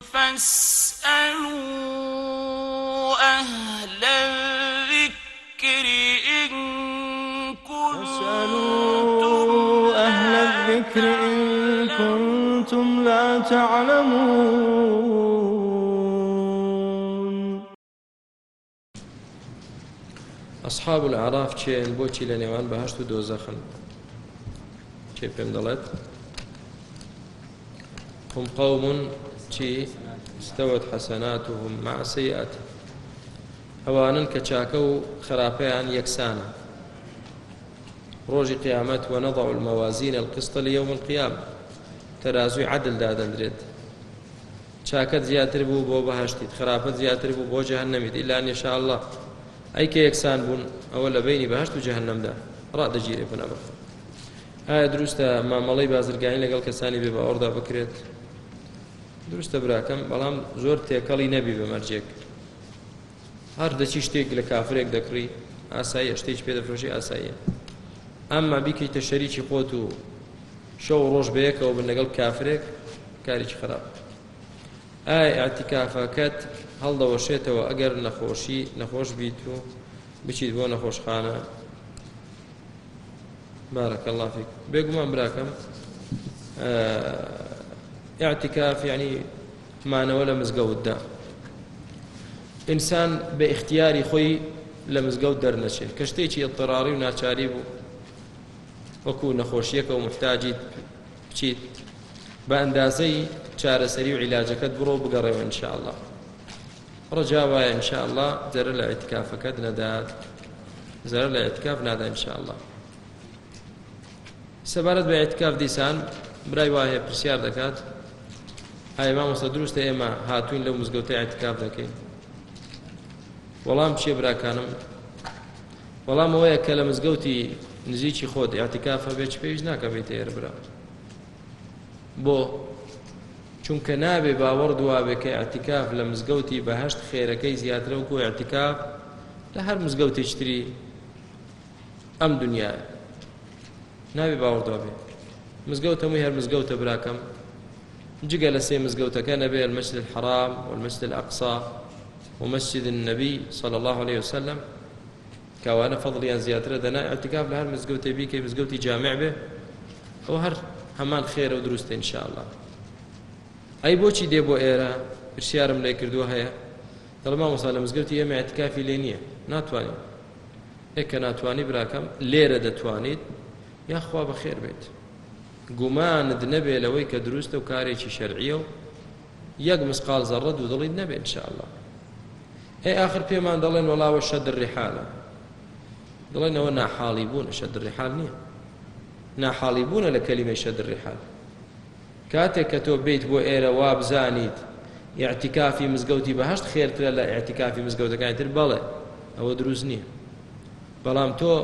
فاسألوا أهل الذكر إن كنتم, أهل الذكر إن كنتم لا تعلمون أصحاب الأعراف كي البوتي لنيوان بهشت دوزخن كي بمدلت هم قوم چی استەوت حەسەنات و هم ماسەیات ئەوانن کە چاکە و خراپەیان یەکسانە ڕۆژی قیامەت و نەضع المەوازین القسط ليوم القیامة تەرازوی عدل دادەندرێت چاکەت زیاتر بوو بۆ بەهشتیت خراپەت زیاتر بوو بۆ جەهنەمیت ئیلا نیشاء الله ئەیکە یەکسان بوون ئەوە لە بینی بەهشت و جەهنەمدا ڕادەگیری بنەبخ ئایا دروستە مامەڵەی بازرگانی لەگەڵ کەسانی بێ بە ئەوڕدا بکرێت دروستە براکەم بەڵام زۆر تێکەڵی نەبی بە مەرجێک هەر دەچی شتێک لە کافرێک دەکڕی ئاسایی شتێک پێدەفرۆشی ئاساییە ئەمما بیکەیتە شەریکی خۆت و شەو ڕۆژ بەیەکەوە بن لەگەڵ کافرێک کارێکی خراپ ئای ئاتیکافەکەت هەڵدەوەشێتەوە ئەگەر نەخۆشی نەخۆش بیت و بچیت بۆ نەخۆشخانە بارەکە لافیک بێگومان براکەم اعتكاف يعني مانە ولا مزگەوتدا ئینسان بە اختیاری خۆی لە مزگەوت دەرنەچێت کە شتێکی اضطراری و ناچاری بوو وەکو نەخۆشیەکە و محتاجیت بچیت بە ئەندازەی چارەسەری و عیلاجەکەت بڕۆ بگەڕێەوە انشاءله ڕجا وایە انشاءله جەرە لە ئەتکافەکەت نەدات زەرە لە ئەتکاف نادا انشاءله سەبارەت بە ئەتکاف دیسان برای وایە پرسیار دەکات ئایا مامۆستا دروستە ئێمە هاتوین لەو مزگەوتەی ئاعتکاف دەکەین وەڵام چیە براکانم وەڵام ئەوەیە کە لە مزگەوتی نزیکی خۆت ئاعتکافە بێت پێویست ناکەبێت ئێرە برا بۆ چونکە نابێ باوەڕ دوابێ کە ئاعتکاف لە مزگەوتی بەهشت خێرەکەی زیاترە وکو ئاعتکاف لە هەر مزگەوتی چتری ئەم دنیاە نابێ باوەڕ دوابێ مزگەوت هەمووی هەر مزگەوتە براکەم جقى لسي مزقوتك بين المسجد الحرام والمسجد الأقصى ومسجد النبي صلى الله عليه وسلم كوانا فضلي أن زيادة دنا اعتكاف لهر مزقوتي بي كي مزقوتي جامع به وهر همان خير ودروست إن شاء الله أي بوشي دي بو إيرا برشيارم لي كردوها هيا طالما مصالة مزقوتي يمي اعتكاف لينية ناتواني هيك ناتواني براكم ليرة دتوانيت يا أخوا بخير بيت گومانت نەبێ لەوەی کە دروستە و کارێکی شەرعیە و یەک مسقال زەڕە دوو دڵیت نەبێ انشاءله هی آخر پێمان دەڵێن وڵاوە شەدرڕی حالە دڵێنەوە ناحاڵی بوون شەدرڕی حال نییە ناحاڵی بوونە لە کەلیمە شەدرڕی حال کاتێک کە تۆ بیت بۆ ئێرە وا بزانیت یاعتیکافی مزگەوتی بەهشت خێرترە لە یاعتیکافی مزگەوتەکانی تر بەڵێ ئەوە دروست نییە بەڵام تۆ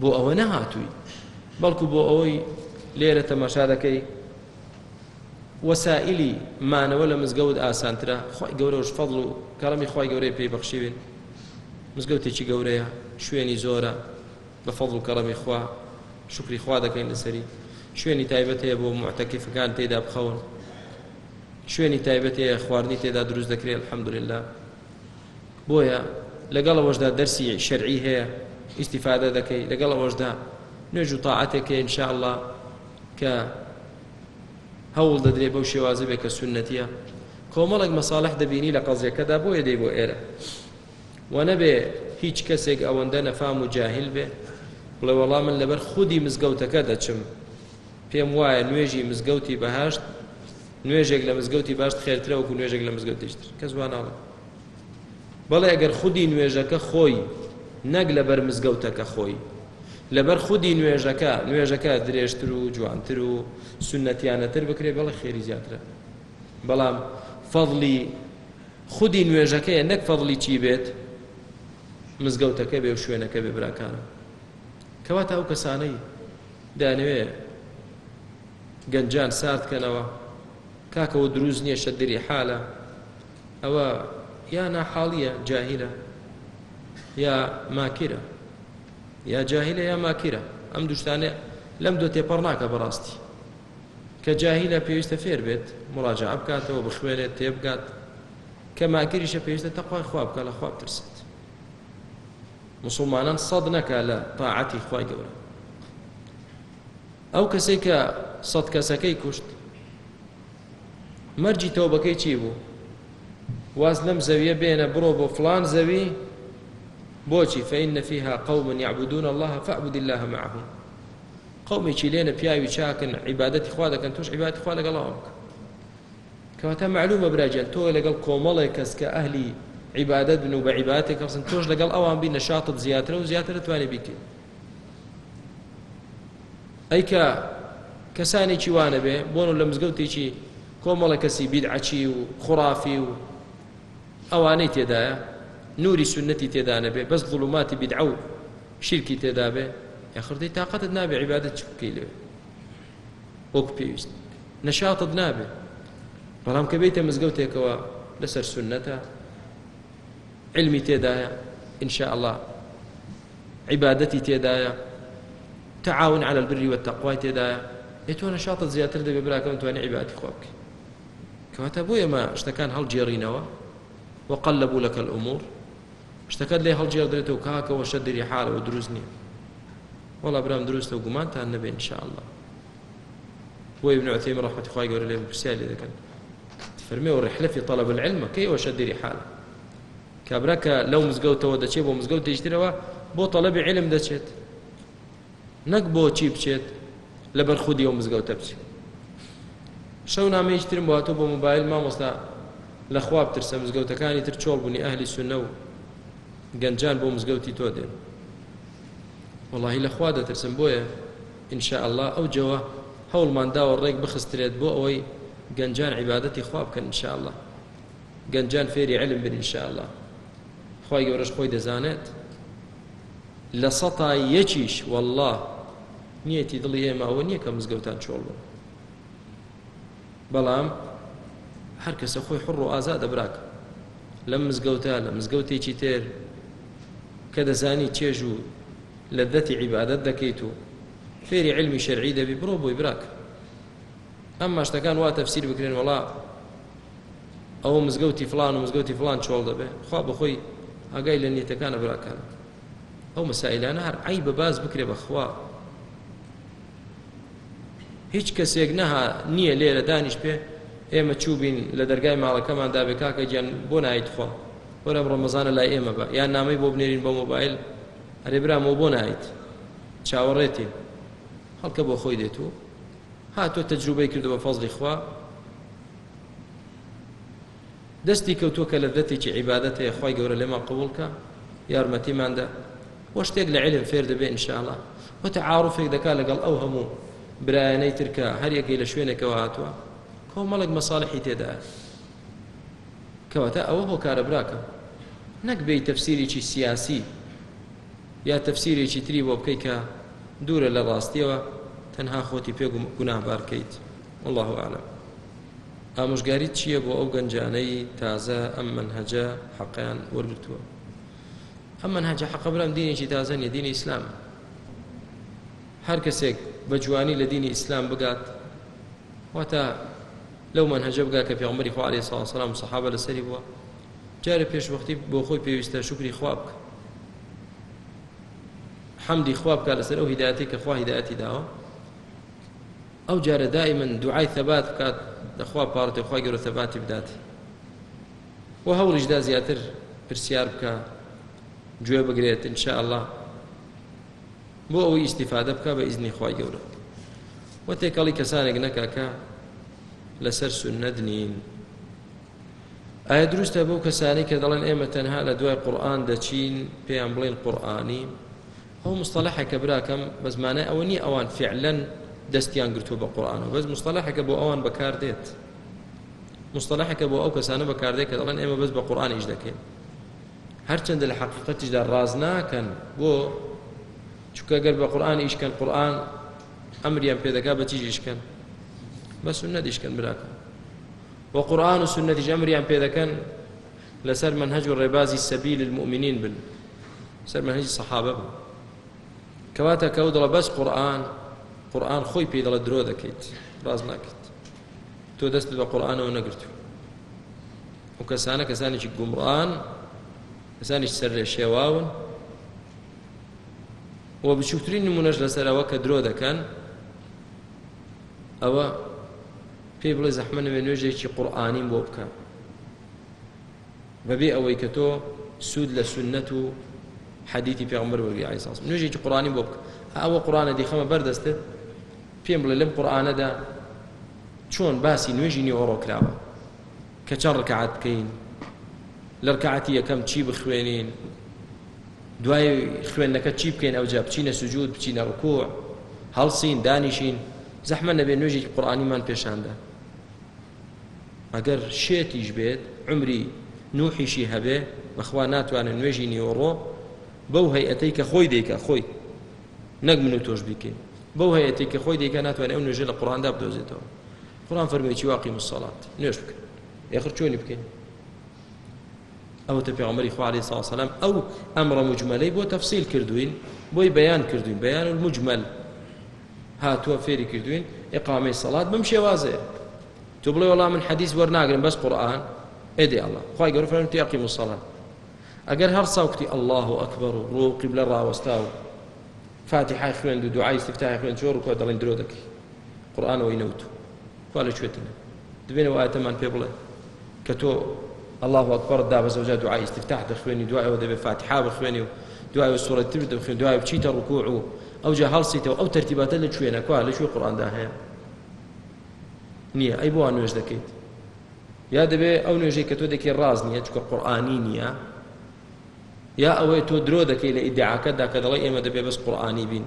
بۆ ئەوە نەهاتووی بەڵکو بۆ ئەوەی لێرە تەماشا دەکەی وەسائلی مانەوە لە مزگەوت ئاسانترە خۆی گەورەش فەڵ و کەڵەمی خی گەورەی پێی بەخشیبن مزگەوتێکی گەورەیە شوێنی زۆرە بە فەڵ و کەڵەمی خوا شکری خوا دەکەین لەسەری شوێنی تایبەت هەیە بۆ معتەکیفەکان تێدا بخەون شوێنی تایبەت هەیە خواردنی تێدا دروست دەکرێت الحەمدلله بۆیە لەگەڵ ئەوەشدا دەرسی شەرعی هەیە ئیسیفادە دەکەی لەگەڵ ئەوەشدا نوێژ و تاعاتێکە ئینشاءله کە هەوڵ دەدرێ بەو شێوازە بێ کە سنەتیە کۆمەڵک مەساالح دەبینی لە قەزیەکەدا بۆیە دەی بۆ ئێرە و نەبێ هیچ کەسێک ئەوەندە نەفام و جاهل بێ بڵێ وەڵام من لەبەر خودی مزگەوتەکە دەچم پێم وایە نوێژی مزگەوتی بەهاشت نوێژێک لە مزگەوتی باشت خێرترە وەکو نوێژێک لە مزگەوتیشتر کەس واناڵە بەڵێ ئەگەر خودی نوێژەکە خۆی نەک لەبەر مزگەوتەکە خۆی لەبەر خودی نوێژەکە نوێژەکە درێژتر و جوانتر و سنەتیانەتر بکرێ بەڵێ خێری زیاترە بەڵام فەضلی خودی نوێژەکەی نەک فەضلی چی بێت مزگەوتەکە بێ و شوێنەکە بێ براکانە کەواتە ئەو کەسانەی دانوێ گەنجان ساردکەنەوە کاکەەوە دروست نییە شەدری حالە ئەوە یا ناحاڵیە جاهیرە یا ماکرە یا جاهیلە یا ماکیرە ئەم دوشتانە لەم دو تێپەڕ ناکە بەڕاستی کە جاهیلە پێویستە فێر بێت مڵاجە بکاتەوە بخوێنێت تێبگات کە ماکریشە پێویستە تەخوای خواب بکە لە خواب ترسێت مسلمانان سەد نەکە لە تاعەتی خی گەورە ئەو کەسێک کە سەد کەسەکەی کوشت مەرجی تۆبەکەی چی بوو واز لەم زەویە بێنە بڕۆ بۆ فلان زەوی بوشي فإن فيها قوم يعبدون الله فاعبد الله معهم قومي شيلين بياوي وشاكن عبادتي خوادك أن توش عبادتي خوادك الله أمك كواتا معلومة براجل تو لقل كومالكس كأهلي عبادت بنو بعبادتك أصلا توش لقل أوام بي نشاط بزياترة وزياترة تواني بيك أي كا كساني چوانا بي بونو لمزقوتي چي كومالكسي بيدعا چي وخرافي و أواني يدايا نور سنتي تێدا به بس ظڵوماتی بدعو و شیرکی تێدا بێ دي تااقەتت نابێ عبادة چ بکەی لێ وەک پێویست نەشاتت نابێ مزجوت کە بیتە مزگەوتێکەوە لەسەر سنەتە علمی إن شاء الله عبادتي تدايا تعاون على البر والتقوى تدايا يتو نشاط زيادة تردي ببراك براکەم عن عبادة خوك كما تبوي ما اشتكان هالجيرينوا وقلبوا لك الأمور اشتكد لي هل جير دريتو كاكا وشد ريحاله ودروزني والله برام دروزته وقمانته النبي ان شاء الله هو ابن عثيم رحمة الله يقول لي بسال اذا كان تفرمي والرحله في طلب العلم كي وشد ريحاله كابراك لو مزقوت ودشيب ومزقوت يشتري بو طلب علم دشيت نك بو تشيب شيت لبر خود يوم مزقوت تبشي شو نعم يشتري بو موبايل ما مصلا لخواب ترسم مزقوت كان يترشول بني اهل السنه بو بۆ مزگەوتی تۆ دێن وڵی لەخوا دەترسم ان شاء الله او جوا حول ما هەوڵمانداوە ڕێک بخستريت بو ئەوەی گەنجان عبادتي خواب ان شاء الله گەنجان فيري علم بن ان شاء الله خی يورش خوي دزانت لە سەتا یەکیش والله نيتي دڵی ئێماوە نییە کە مزگەوتان چۆڵ بوو بەڵام هەر کەسە خۆی حڕ و ئازا دەبراک لمز مزگەوتە لمز مزگەوتێکی تێر کە دەزانی چێژ و لە دەتی عیبادت دەکەیت و فێری علمی شەرعی دەبی بڕۆ بۆی براک ئەم ماشتەکان وا تەفسیر بکرێن وڵا ئەوە مزگەوتی فلان و مزگەوتی فلان چۆڵ دەبێ خوا بەخۆی ئاگای لە نیەتەکانە براکان ئەو مەسائلانە هەر ئای بە باز بکرێ بەخوا هیچ کەسێک نەها نییە لێرە دانیش پێ ئێمە چوبین لە دەرگای ماڵەکەمان دابێ کاکە گیان بۆ نایت خۆ ورم رمضان لا ايما با يا نامي بو بموبايل اري برا مو بونايت شاوريتي هل بو خوي ديتو هاتو تجربه كردو بفضل اخوا دستي كوتوك لذتي كي عبادتي يا اخوي قول لما قبولك يا رمتي ماندا واش تقل علم فير دبي ان شاء الله وتعارف إذا كان قال اوهمو براني تركا هل يقي لشوينك وهاتوا كو ملك مصالحي تدا كواتا اوهو كاربراكم نەک تفسيري تەفسیرێکی سیاسی یا تەفسیرێکی تری بۆ بکەیت کە دوورە لە ڕاستیەوە تەنها خۆتی پێ گوناهبارکەیت والله عالم ئامۆژگاری چییە بۆ ئەو گەنجانەی تازە ئەم منهجە حەقیان وەرگتووە ئەم منهجە حەق برم تازا تازە نیە دینی ئیسلام هەر کەسێک بە جوانی لە دینی لو من واتە لەو في بگات کە صلى الله عليه وسلم والسلام صحابە لەسەری جارە پێشوەختی بۆ خۆی پێویستە شکری خواب بکە حەمدی خواب بکە لەسەر ئەو هیداەتی کە خوا هیداەتی داوە ئەو جارە دای من دوعای ثەبات بکات لەخوا پارێت خوا گەۆ ثەباتی بدات و هەوڵیشدا زیاتر پرسیار بکە گوێ بگرێت انشاء الله بۆ ئەوەی ئیسیفادە بکە بە ئیزنی خوای گەورە و تێکەڵی کەسانێک نەکاکە لەسەر سنەدنین ئایا آية دروستە بەو کەسانی کە دەڵێن ئێمە تەنها لە دوای قورآان دەچین پێیان بڵین قورآانی ئەو مستەلاحەکە براکەم بە زمانە ئەوە نی ئەوان فعلەن دەستیان گرتووە بە قورآانەوە بەس مصطلح بۆ آو بەکاردێت مستەلاحەکە بۆ ئەو کەسانە بەکاردێت کە دەڵێن ئێمە بەس بە قورآانیش دەکەین هەرچنددە لە حقیقەتیشدا ڕاز ناکەن بۆ چکە گەر بە قورآانی ئیشکەن قورآان ئەمریان پێدەکا بە چیژیشکەن بە سنە دیشکەن براکەم وقرآن قورآان جمري سنەتی ئەمریان كان لسر منهج الرباز السبيل المؤمنين بن سر منهج الصحابة بن كواتا کەوت دڵە قرآن قرآن خوي خۆی پێ دەڵە درۆ دەکەیت ڕاز ناکەیت تۆ دەست بە قورآانەوە نەگرتو و کەسانە کەسانێکی گومڕان کەسانیش سەر لێ شێواون و بچووترین نمونەش لەسەرەوە پێی بڵێ زەحمە نوێ نوێژێکی قورآانیم بۆ بکە بەبێ ئەوەی کە تۆ سوود لە سنت و حەدیتی پێغمبەر وەرگی ئایساس نوێژێکی قورانی بۆ بکە ئەوە قورانە دیخەمە بەردەستت پێم بڵێ لەم قورآانەدا چۆن باسی نوێژی نیوەڕۆ کراوە کە چەند ڕکعات بکەین لە ڕکعاتی یەکەم چی بخوێنین دوای خوێندنەکە چی بکەین ئەوجا بچینە سوجود بچینە ڕکوع هەڵسین دانیشین زەحمە نەبێ نوێژێکی قورآانیمان پێشاندا ئەگەر شێتیش بێت عمری نوحیشی هەبێ بەخوا ناتوانن نوێژی نیۆڕۆ بەو هەیەەتەی کە خۆی دیکە خۆی نەک من و تۆش بکەین بەو هەیەەتی کە خۆی دیکە ناتوانێت ئەو نوێژە لە قڕاندا بدۆزێتەوە قڕان فەرمێکی واقعی مسەڵات نوێش بکەن یخر چۆنی بکەین ئەوە تە پێغمەری خوارێ ساسەلام ئەو ئەمڕە مجمەلەی بۆ تەفسیل کردوین بۆی بەیان کردوین بەیان مجمل هاتووە فێری کردوین ئقامی سەڵات بم شێوازەیە تبلي والله من حديث ورناقل بس قران ادي الله خاي قرو فهمتي اقيم الصلاه اگر هر ساوكتي الله اكبر روق قبل الرا واستاو فاتحه خوين دعاء استفتاح خوين جور كو دلين درودك قران وينوت قال شويتنا دبينا وقت من بيبل كتو الله اكبر دا بس وجا دعاء استفتاح دخوين دعاء ودب فاتحه بخوين دعاء السوره تبدا بخوين دعاء بشيت الركوع او جهال سيته او ترتيبات اللي شوينا قال شو القران داهين نییە ئەی بۆ نوێژ دەکەیت یا دەبێ ئەو نوێژەی کە تۆ دەکەی ڕاز نییە چکە قورآانی نییە یا ئەوەی تۆ درۆ دەکەی لە ئیدعاکەتدا کە دەڵی ئێمە دەبێ بەس قورآانی بین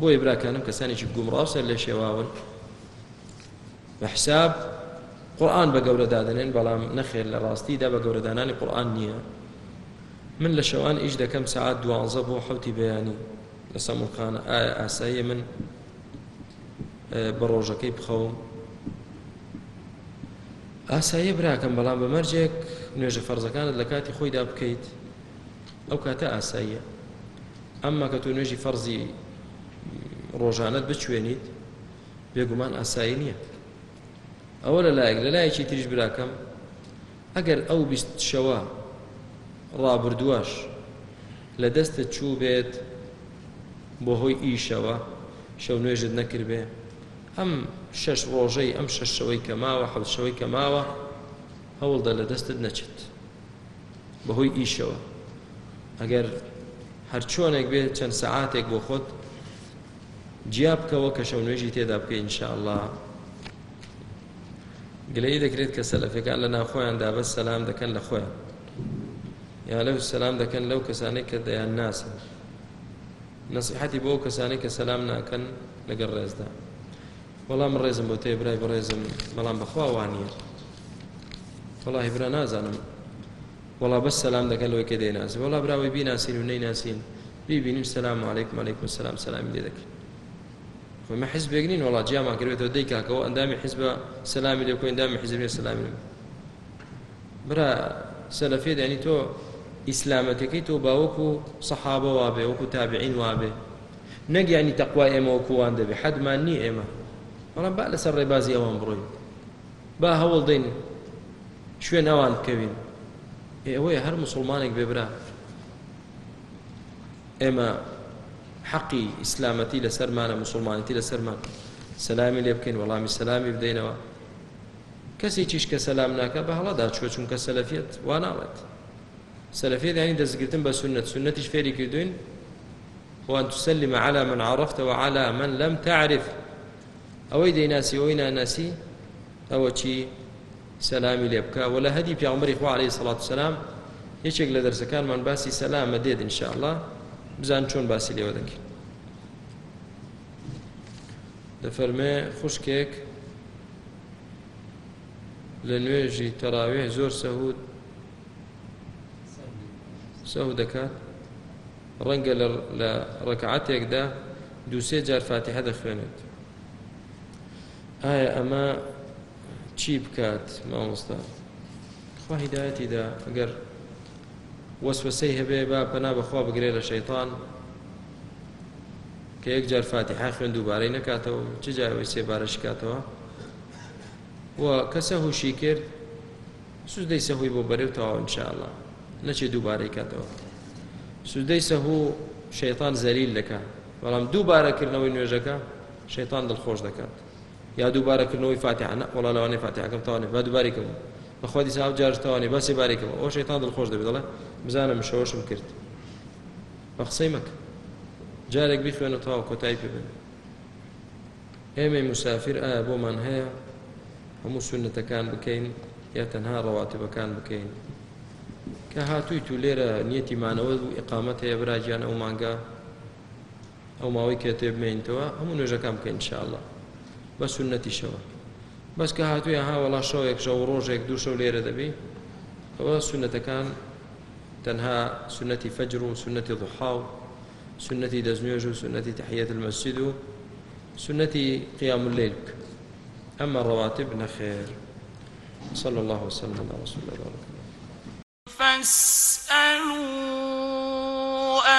بۆی براکانم کەسانێکی گومڕاوسەر لە شێواون بە حساب قورآن بە گەورەدادنێن بەڵام نەخێر لە ڕاستیدا بە گەورەدانانی قورآن نییە من لە شەوان ئیش دەکەم سعات دوانزە بۆ حوتی بەیانی لە سەموکانە ئاسایی من بە ڕۆژەکەی بخەوم ئاسایی براکەم بەڵام بە مەرجێک نوێژە فەرزەکانت لە کاتی خۆیدا بکەیت ئەو کاتە ئاساییە ئەمما کە تۆ نوێژی فەرزی ڕۆژانت بچێنیت بێگومان ئاسایی نییە ئەوە لەلایەک لەلایەکی تریش براکەم ئەگەر ئەو بیست شەوە ڕابردواش لە دەستە چوو بێت بۆ هۆی ئیشەوە شەو نوێژت نەکرد بێ ئەم شش ڕۆژەی ئەم شەشەوەی کە ماوە حەڵشەوەی کە ماوە هەوڵدا لە دەستت نەچێت بەهۆی ئیشەوە ئەگەر هەرچۆنێک بێت چەند سەعاتێک بۆ خۆت جیا بکەوە کە شەو نوێژی تێدا بکەین انشاءله گلەی دەکرێت کە سەلەفەکان لە ناوخۆیاندا بە سەسلام دەکەن لە خۆیان یا لەو سەسلام دەکەن لەو کەسانێک کە دەیان ناسن نسیحەتی بۆ کەسانێک کە سەسلام ناکەن لەگەر ڕێزدا بەڵام رزم بۆ تێ برزم بڕێزم بخوا بەخواوانە والله برا والله بس سلام وڵا بەس سەسلام دەکە والله برا وڵا براوی بیناسیین و نەیناسیین بیبینیم سلام عیک مەلیک السلام سلام سلامی لێ دەکەین خۆمە حز بێگرین وڵا جیامان کردێتەوە دەیکاکەوە ئەندامی حز بە سلامی لێ بکەین دامی حزبێ سلامی لێ برا سەلەفێ دەنی تۆ ئیسلامەتەکەی تۆ باوەکو سەحابە وابێ وەکو تابعین يعني تقوى إما ئێمە وەکووان بحد ما نية إما بەڵام با لەسەر ڕێبازی ئەوان بڕۆین با هەوڵ دەین شوێن ئەوان بکەوین ئێوەیە هەر مسلمانێک بێبرا ئێمە حەقی ئیسلامەتی لەسەرمانە مسلمانەتی لەسەرمان سەلامی لێ بکەین وەڵامی سەلامی بدەینەوە کەسی چیش کە سەسلام ناکە بە هەڵەدا چوە چونکە سەلەفێت وا ناڵێت سەلەفێت ینی دەستگرتن بە سنت سنتیش فێری کردوین وان تسلم على من عرفت وعلى من لم تعرف ئەوەی دەیناسی ئەوەی ناناسی ئەوە چی سەلامی لێ بکە و لە هەدی پیامەری خوارەی سەڵات سەسلام یەکێک لە دەرسەکانمان باسی سەلامە دێت انشاءله بزان چۆن باسی لێوە دەکەین دەفەرمێ خوشکێک لە نوێژی تەراوێ زۆر سەهود سەود دەکات ڕەنگە لە ڕکعاتێکدا دووسێ جار فاتحە دەخوێنێت ئایا ئەمە چی بکات مامۆستا خوا هیدایەتیدا ئەگەر وەسوسەی هەبێ با پەنا بەخوا بگرێ لە شەیتان کە یەک جار فاتیحا خوێن دووبارەی نکاتەوە چ جاوەی سێبارەش کاتەوە و کەسە هوشی کرد سوودەی سەهوی بۆ بەرەو تەواو انشاءله نەچێ دووبارەی کاتەوە سوودەی سەهوو شەیتان زەلیل دەکات بەڵام دووبارەکردنەوەی نوێژەکە شەیتان دڵخۆش دەکات یا دووبارەکردنەوەی فاتحانە وڵا لەوانێ فاتحەکەم توانێ با دووباری کەم بەخوا دیسا ئەو جار او بەسێ باریکەم ئەو شەیتان دڵخۆش دەبێت دەڵێ بزانم شەوەشم کرد بە قسەی مەکە جارێک بخوێنە تاوە کۆتایی پێبن ئێمەی مسافر ئایا بۆمان هەیە هەموو سونەتەکان بکەین یا تەنها ڕەواتبەکان بکەین کە هاتووی تو لێرە نیەتیمانەوە و ئقامەت هەیە براجیان ئەو مانگە ئەو ماوەی کێتێ بمێنتەوە هەموو نوێژەکان بکەین انشاءله بس سنەتیشەوە بەس بس كهاتو يها ولا شو يك شو روج يك لێرە دەبی ئەوە سنەتەکان هو سنة كان تنها سنة فجر وسنة ضحى سنة و وسنة تحية المسجد سنة قيام الليل أما الرواتب نخير صلى الله وسلم على رسول الله فاسألوا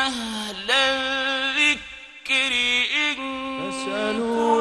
أهل الذكر إن فاسألوا